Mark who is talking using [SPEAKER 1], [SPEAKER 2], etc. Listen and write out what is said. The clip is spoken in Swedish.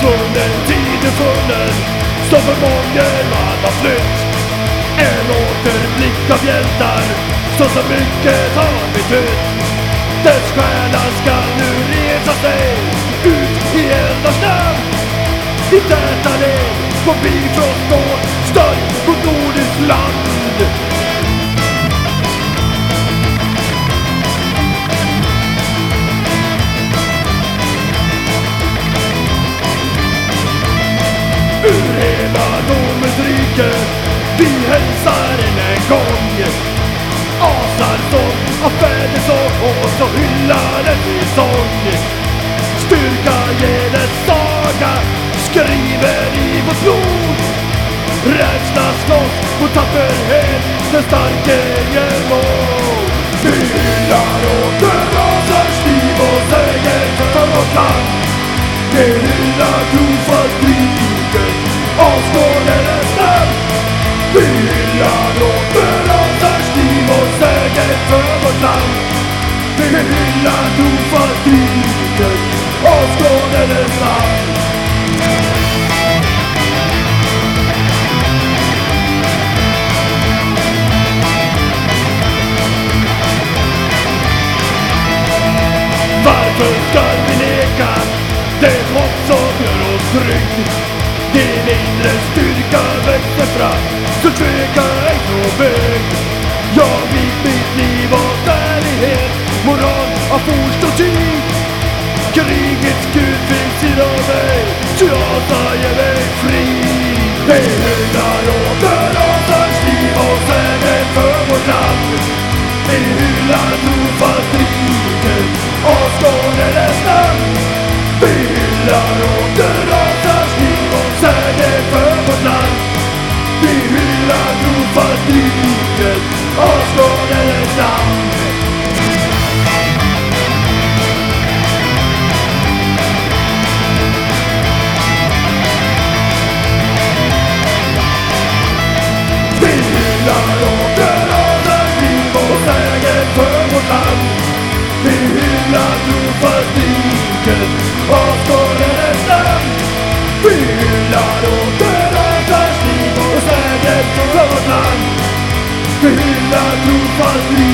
[SPEAKER 1] Svunnen tid är funnen. Som för mången man har flytt. En återblick av hjältar. Så så mycket har betytt Dess stjärna ska nu resa sig Ut i eldars namn I täta led på bifrost och stöld Romens Vi hälsar än en gång. Asar som av fädersång och så hyllar en i sång. Styrka ger saga skriver i vårt blod. Rädsla slåss mot tapperhet den starke ger mod. Vi hyllar åter rasars liv och säger för vårt land Vi hyllar tro hyllar åter rasars liv och seger för vårt land. Vi hyllar trofast kriget avskådades namn Varför ska vi neka det hopp som gör oss trygg? Din inre styrka växer fram, så tveka väg. Jag vill mitt liv åt ärlighet, moral av forst och tid. Krigets gud finns inom mig, så jag säger mig fri. Vi hyllar åter rasans liv och seger för vårt land. Vi hyllar trofast kriget och det namn. Hyllar trofast kriget och skådades namn. Hyllar åter liv och seger för vårt land. Vi hyllar trofast kriget och skådades namn. Vi hyllar åter